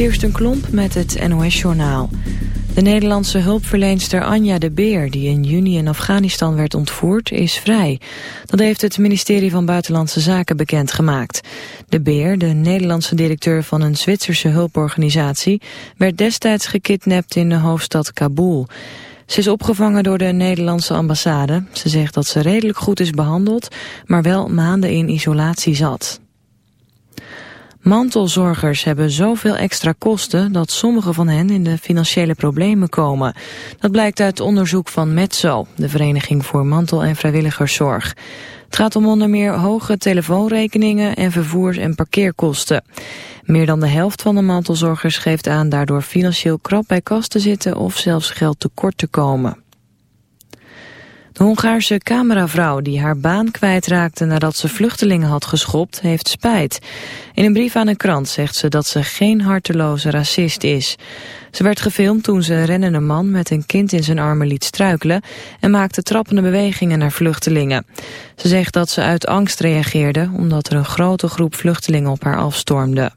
Kirsten Klomp met het NOS-journaal. De Nederlandse hulpverleenster Anja de Beer, die in juni in Afghanistan werd ontvoerd, is vrij. Dat heeft het ministerie van Buitenlandse Zaken bekendgemaakt. De Beer, de Nederlandse directeur van een Zwitserse hulporganisatie, werd destijds gekidnapt in de hoofdstad Kabul. Ze is opgevangen door de Nederlandse ambassade. Ze zegt dat ze redelijk goed is behandeld, maar wel maanden in isolatie zat. Mantelzorgers hebben zoveel extra kosten dat sommige van hen in de financiële problemen komen. Dat blijkt uit onderzoek van Metzo, de Vereniging voor Mantel- en Vrijwilligerszorg. Het gaat om onder meer hoge telefoonrekeningen en vervoers- en parkeerkosten. Meer dan de helft van de mantelzorgers geeft aan daardoor financieel krap bij kas te zitten of zelfs geld tekort te komen. De Hongaarse cameravrouw die haar baan kwijtraakte nadat ze vluchtelingen had geschopt, heeft spijt. In een brief aan een krant zegt ze dat ze geen harteloze racist is. Ze werd gefilmd toen ze een rennende man met een kind in zijn armen liet struikelen en maakte trappende bewegingen naar vluchtelingen. Ze zegt dat ze uit angst reageerde omdat er een grote groep vluchtelingen op haar afstormde.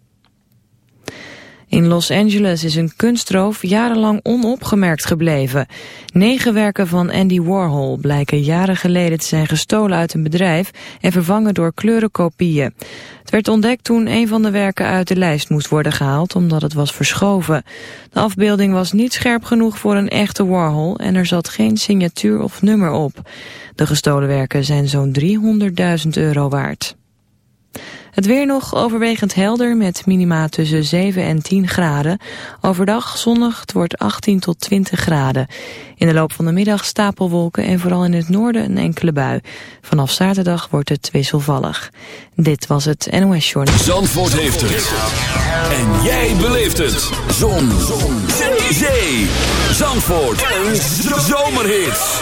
In Los Angeles is een kunstroof jarenlang onopgemerkt gebleven. Negen werken van Andy Warhol blijken jaren geleden te zijn gestolen uit een bedrijf en vervangen door kleurenkopieën. Het werd ontdekt toen een van de werken uit de lijst moest worden gehaald omdat het was verschoven. De afbeelding was niet scherp genoeg voor een echte Warhol en er zat geen signatuur of nummer op. De gestolen werken zijn zo'n 300.000 euro waard. Het weer nog overwegend helder met minima tussen 7 en 10 graden. Overdag zonnig, het wordt 18 tot 20 graden. In de loop van de middag stapelwolken en vooral in het noorden een enkele bui. Vanaf zaterdag wordt het wisselvallig. Dit was het NOS Journal. Zandvoort heeft het. En jij beleeft het. Zon. Zon. Zee. Zandvoort. Een zomerhit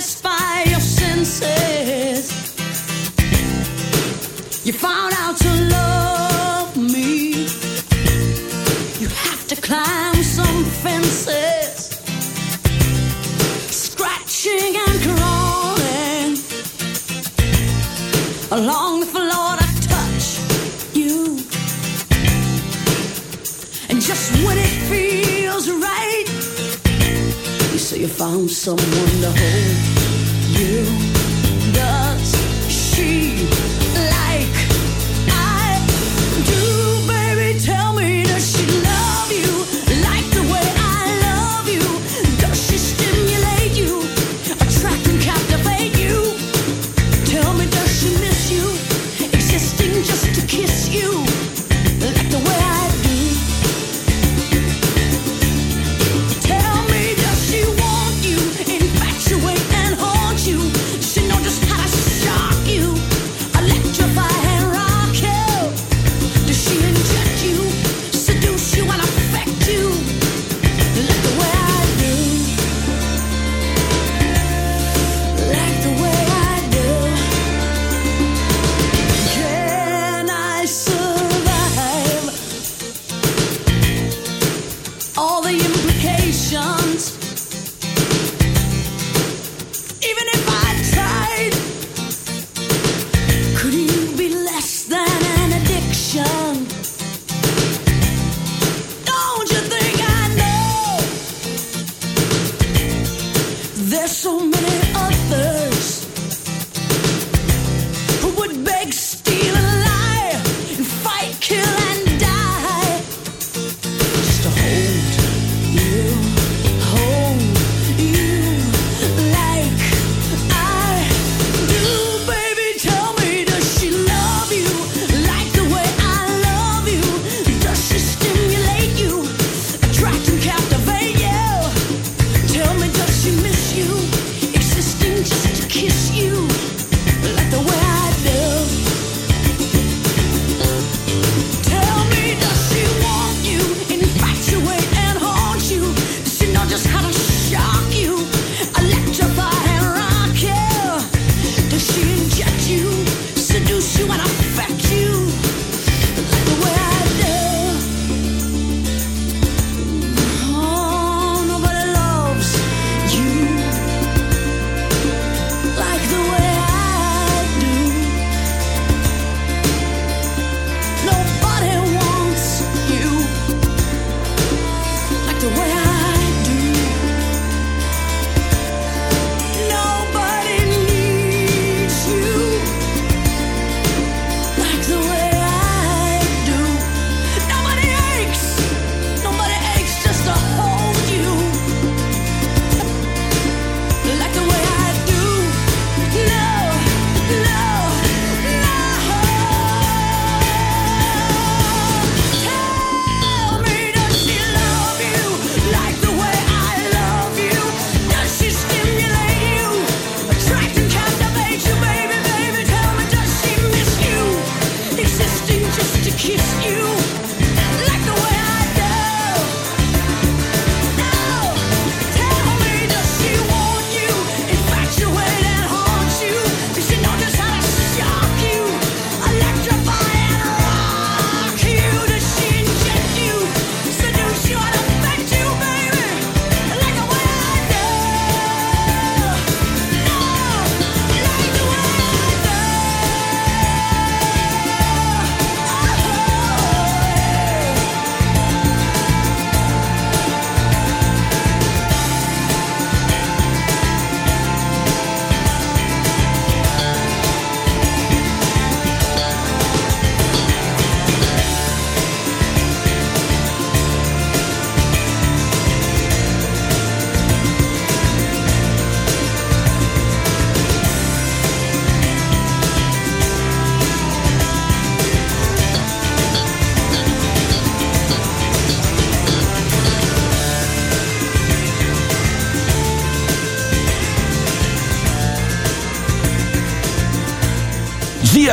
satisfy your senses. You found found someone to hold you.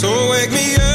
So wake me up.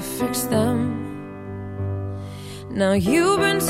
You them. Now you've been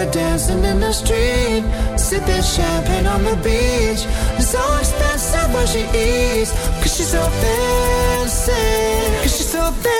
We're dancing in the street, sipping champagne on the beach. So expensive what she eats, cause she's so fancy. Cause she's so fancy.